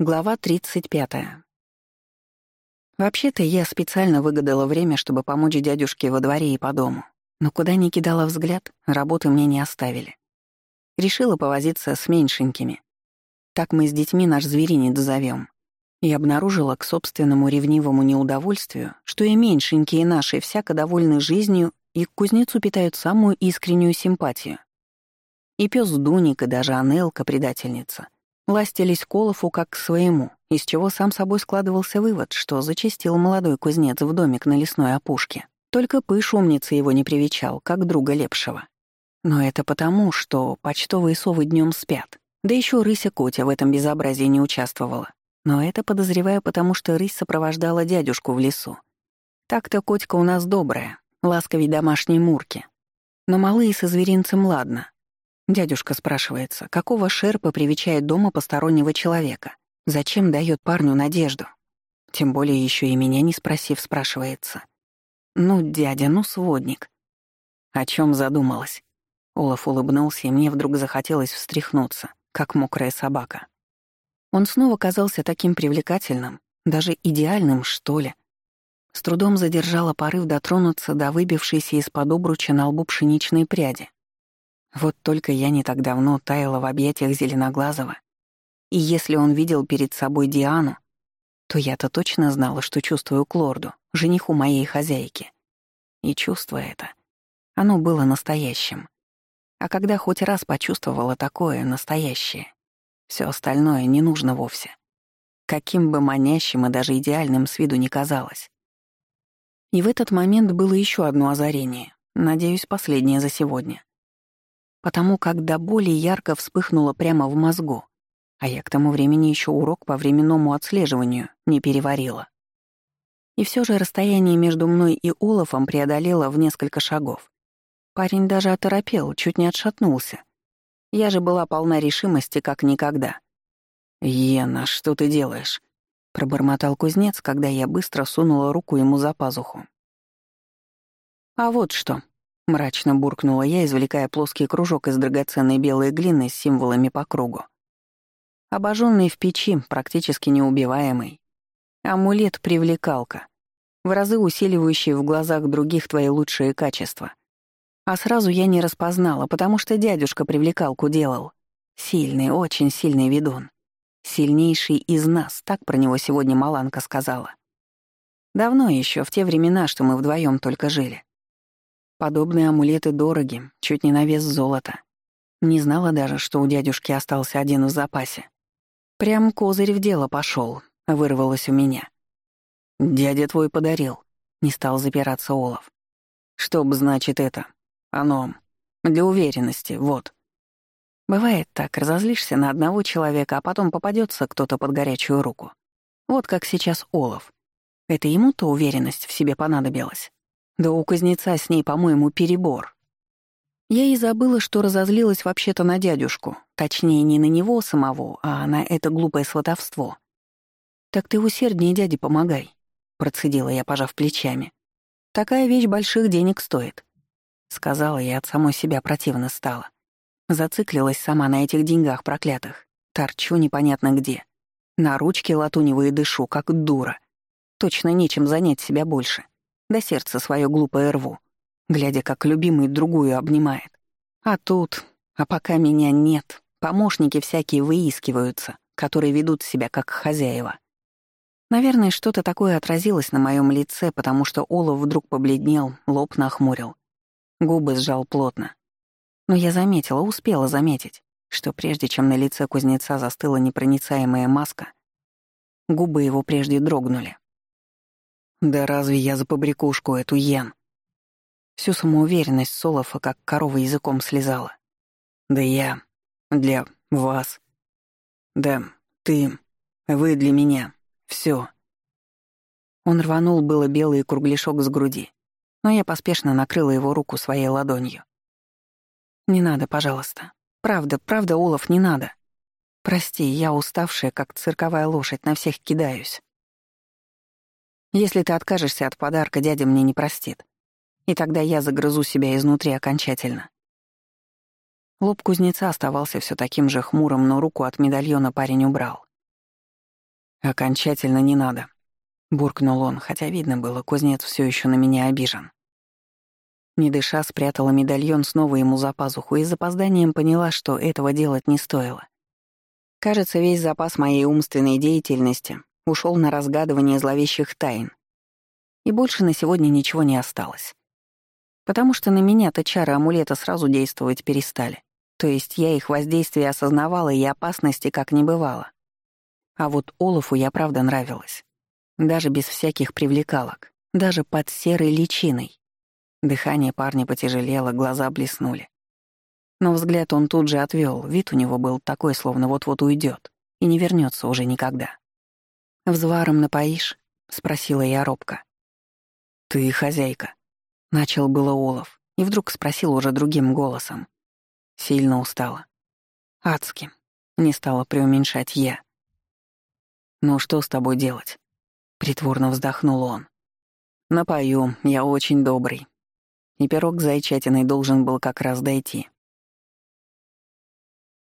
Глава 35. Вообще-то я специально выгадала время, чтобы помочь дядюшке во дворе и по дому. Но куда ни кидала взгляд, работы мне не оставили. Решила повозиться с меньшенькими. Так мы с детьми наш зверинец зовем. И обнаружила к собственному ревнивому неудовольствию, что и меньшенькие наши всяко довольны жизнью и к кузнецу питают самую искреннюю симпатию. И пес Дуник, и даже Анелка, предательница — ластились Колову как к своему, из чего сам собой складывался вывод, что зачастил молодой кузнец в домик на лесной опушке. Только пыш умница его не привечал, как друга лепшего. Но это потому, что почтовые совы днем спят. Да еще рыся Котя в этом безобразии не участвовала. Но это подозреваю, потому что рысь сопровождала дядюшку в лесу. Так-то котика у нас добрая, ласковей домашней мурки. Но малые со зверинцем ладно, Дядюшка спрашивается, какого шерпа привечает дома постороннего человека? Зачем дает парню надежду? Тем более еще и меня не спросив, спрашивается. Ну, дядя, ну, сводник. О чем задумалась? Олаф улыбнулся, и мне вдруг захотелось встряхнуться, как мокрая собака. Он снова казался таким привлекательным, даже идеальным, что ли. С трудом задержала порыв дотронуться до выбившейся из-под обруча на лбу пшеничной пряди, вот только я не так давно таяла в объятиях Зеленоглазого. И если он видел перед собой Диану, то я-то точно знала, что чувствую к лорду, жениху моей хозяйки. И чувство это, оно было настоящим. А когда хоть раз почувствовала такое настоящее, все остальное не нужно вовсе. Каким бы манящим и даже идеальным с виду ни казалось. И в этот момент было еще одно озарение, надеюсь, последнее за сегодня потому как до боли ярко вспыхнуло прямо в мозгу, а я к тому времени еще урок по временному отслеживанию не переварила. И все же расстояние между мной и Олафом преодолело в несколько шагов. Парень даже оторопел, чуть не отшатнулся. Я же была полна решимости, как никогда. «Ена, что ты делаешь?» — пробормотал кузнец, когда я быстро сунула руку ему за пазуху. «А вот что», — мрачно буркнула я, извлекая плоский кружок из драгоценной белой глины с символами по кругу. Обожженный в печи, практически неубиваемый. Амулет-привлекалка, в разы усиливающий в глазах других твои лучшие качества. А сразу я не распознала, потому что дядюшка привлекалку делал. Сильный, очень сильный ведун. Сильнейший из нас, так про него сегодня Маланка сказала. Давно еще, в те времена, что мы вдвоем только жили. Подобные амулеты дороги, чуть не на вес золота. Не знала даже, что у дядюшки остался один в запасе. Прям козырь в дело пошел, вырвалось у меня. «Дядя твой подарил», — не стал запираться Олов. «Чтоб, значит, это, оно, для уверенности, вот». Бывает так, разозлишься на одного человека, а потом попадется кто-то под горячую руку. Вот как сейчас Олов. Это ему-то уверенность в себе понадобилась. Да у кузнеца с ней, по-моему, перебор. Я и забыла, что разозлилась вообще-то на дядюшку. Точнее, не на него самого, а на это глупое сватовство. «Так ты усерднее дяде помогай», — процедила я, пожав плечами. «Такая вещь больших денег стоит», — сказала я, от самой себя противно стала. Зациклилась сама на этих деньгах проклятых. Торчу непонятно где. На ручке латуневые дышу, как дура. Точно нечем занять себя больше да сердце свое глупое рву, глядя, как любимый другую обнимает. А тут, а пока меня нет, помощники всякие выискиваются, которые ведут себя как хозяева. Наверное, что-то такое отразилось на моем лице, потому что Олов вдруг побледнел, лоб нахмурил. Губы сжал плотно. Но я заметила, успела заметить, что прежде чем на лице кузнеца застыла непроницаемая маска, губы его прежде дрогнули. Да разве я за побрякушку эту Йен? Всю самоуверенность Солофа как корова языком слезала. Да я для вас. Да ты, вы для меня. Все. Он рванул было белый кругляшок с груди, но я поспешно накрыла его руку своей ладонью. «Не надо, пожалуйста. Правда, правда, Олаф, не надо. Прости, я уставшая, как цирковая лошадь, на всех кидаюсь». Если ты откажешься от подарка, дядя мне не простит. И тогда я загрызу себя изнутри окончательно. Лоб кузнеца оставался все таким же хмурым, но руку от медальона парень убрал. «Окончательно не надо», — буркнул он, хотя видно было, кузнец все еще на меня обижен. Не дыша, спрятала медальон снова ему за пазуху и с запозданием поняла, что этого делать не стоило. Кажется, весь запас моей умственной деятельности ушел на разгадывание зловещих тайн. И больше на сегодня ничего не осталось. Потому что на меня-то чары амулета сразу действовать перестали. То есть я их воздействие осознавала и опасности как не бывало. А вот Олафу я правда нравилась. Даже без всяких привлекалок. Даже под серой личиной. Дыхание парня потяжелело, глаза блеснули. Но взгляд он тут же отвел, вид у него был такой, словно вот-вот уйдет и не вернется уже никогда. «Взваром напоишь?» — спросила я робко. «Ты хозяйка», — начал было Олаф, и вдруг спросил уже другим голосом. Сильно устала. Адски. Не стала преуменьшать я. «Ну что с тобой делать?» Притворно вздохнул он. «Напою, я очень добрый. И пирог с зайчатиной должен был как раз дойти.